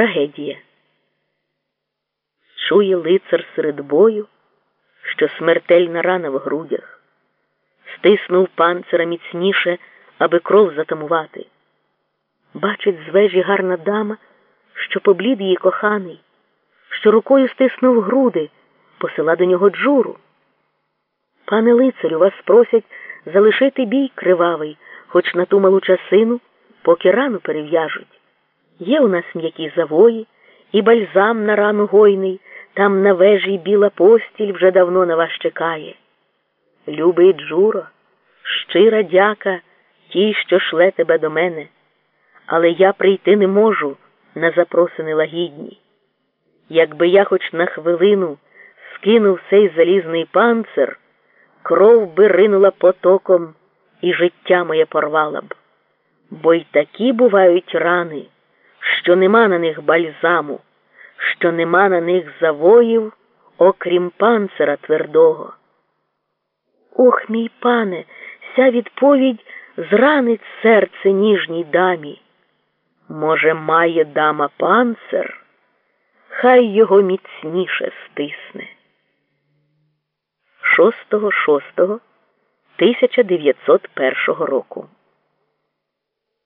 Трагедія. Чує лицар серед бою, що смертельна рана в грудях, стиснув панцира міцніше, аби кров затамувати. Бачить з вежі гарна дама, що поблід її коханий, що рукою стиснув груди, посила до нього джуру. Пане лицарю, вас просять залишити бій кривавий, хоч на ту малу часину, поки рану перев'яжуть. Є у нас м'які завої, і бальзам на рану гойний, там на вежі біла постіль вже давно на вас чекає. Любий Джуро, щира дяка тій, що шле тебе до мене, але я прийти не можу на запросини лагідні. Якби я хоч на хвилину скинув цей залізний панцир, кров би ринула потоком і життя моє порвала б. Бо й такі бувають рани, що нема на них бальзаму, що нема на них завоїв, окрім панцира твердого. Ох, мій пане, ся відповідь зранить серце ніжній дамі. Може, має дама панцир, хай його міцніше стисне. 6.6.1901 року